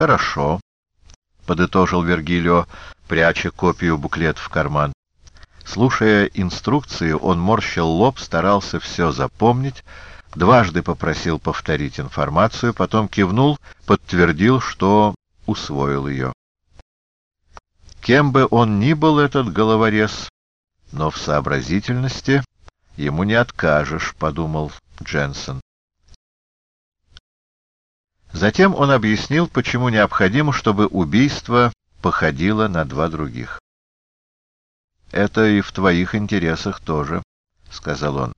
Хорошо, — подытожил Вергилио, пряча копию буклета в карман. Слушая инструкции, он морщил лоб, старался все запомнить, дважды попросил повторить информацию, потом кивнул, подтвердил, что усвоил ее. Кем бы он ни был, этот головорез, но в сообразительности ему не откажешь, — подумал Дженсен. Затем он объяснил, почему необходимо, чтобы убийство походило на два других. «Это и в твоих интересах тоже», — сказал он.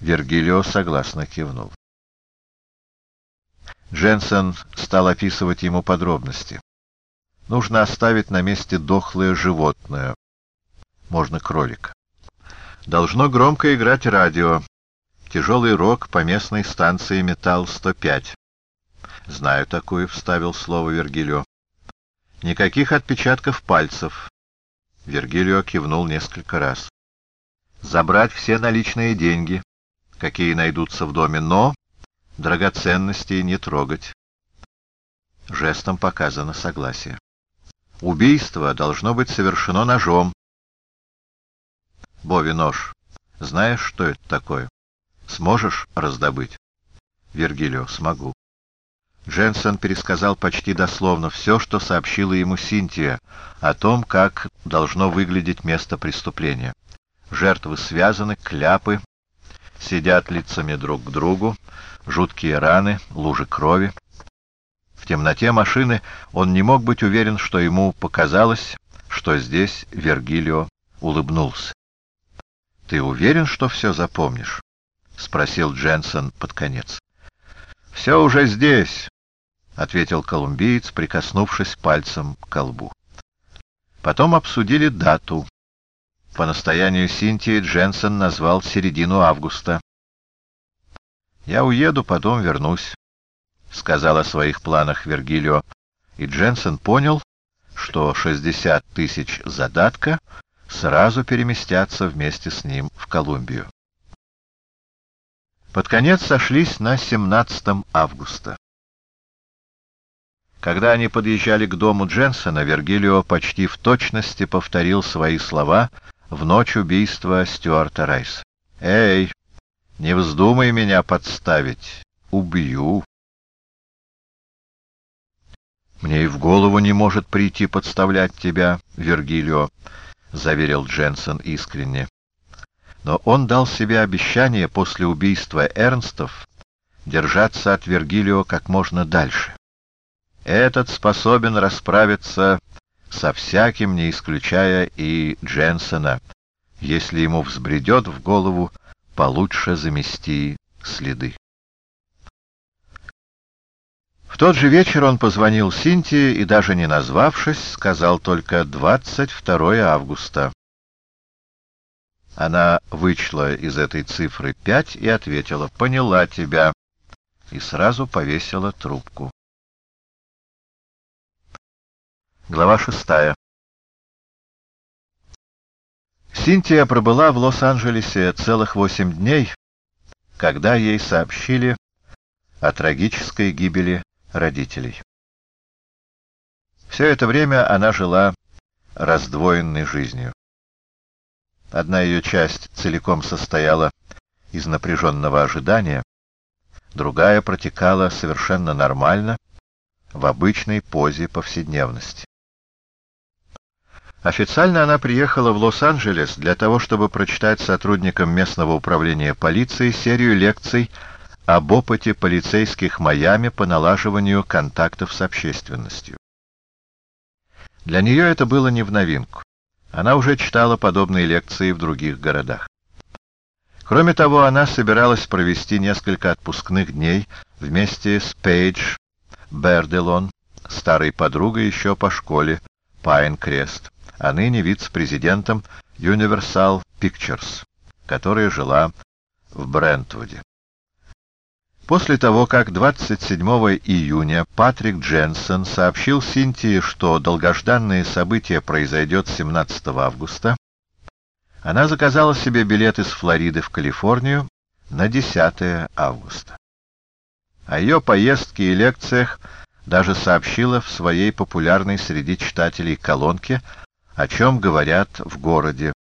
Вергилио согласно кивнул. Дженсен стал описывать ему подробности. Нужно оставить на месте дохлое животное, можно кролика. Должно громко играть радио. Тяжелый рок по местной станции «Металл-105». «Знаю такую», — вставил слово Вергилио. «Никаких отпечатков пальцев». Вергилио кивнул несколько раз. «Забрать все наличные деньги, какие найдутся в доме, но драгоценностей не трогать». Жестом показано согласие. «Убийство должно быть совершено ножом». «Бови нож. Знаешь, что это такое? Сможешь раздобыть?» «Вергилио, смогу». Дженсен пересказал почти дословно все, что сообщила ему Синтия о том, как должно выглядеть место преступления. Жертвы связаны, кляпы, сидят лицами друг к другу, жуткие раны, лужи крови. В темноте машины он не мог быть уверен, что ему показалось, что здесь Вергилио улыбнулся. — Ты уверен, что все запомнишь? — спросил Дженсен под конец. — Все уже здесь, — ответил колумбиец, прикоснувшись пальцем к колбу. Потом обсудили дату. По настоянию Синтии Дженсен назвал середину августа. «Я уеду, потом вернусь», — сказал о своих планах Вергилио, и Дженсен понял, что 60 тысяч задатка сразу переместятся вместе с ним в Колумбию. Под конец сошлись на 17 августа. Когда они подъезжали к дому Дженсона, Вергилио почти в точности повторил свои слова в ночь убийства Стюарта Райса. «Эй, не вздумай меня подставить, убью!» «Мне и в голову не может прийти подставлять тебя, Вергилио», — заверил Дженсен искренне. Но он дал себе обещание после убийства Эрнстов держаться от Вергилио как можно дальше. Этот способен расправиться со всяким, не исключая и Дженсона, если ему взбредет в голову получше замести следы. В тот же вечер он позвонил Синтии и, даже не назвавшись, сказал только 22 августа. Она вычла из этой цифры пять и ответила «Поняла тебя» и сразу повесила трубку. Глава шестая. Синтия пробыла в Лос-Анджелесе целых восемь дней, когда ей сообщили о трагической гибели родителей. Все это время она жила раздвоенной жизнью. Одна ее часть целиком состояла из напряженного ожидания, другая протекала совершенно нормально, в обычной позе повседневности. Официально она приехала в Лос-Анджелес для того, чтобы прочитать сотрудникам местного управления полиции серию лекций об опыте полицейских Майами по налаживанию контактов с общественностью. Для нее это было не в новинку. Она уже читала подобные лекции в других городах. Кроме того, она собиралась провести несколько отпускных дней вместе с Пейдж Берделон, старой подругой еще по школе Пайн-Крест а ныне вице-президентом Universal Pictures, которая жила в Брентвуде. После того, как 27 июня Патрик Дженсен сообщил Синтии, что долгожданное событие произойдет 17 августа, она заказала себе билет из Флориды в Калифорнию на 10 августа. О ее поездке и лекциях даже сообщила в своей популярной среди читателей колонке, о чем говорят в городе,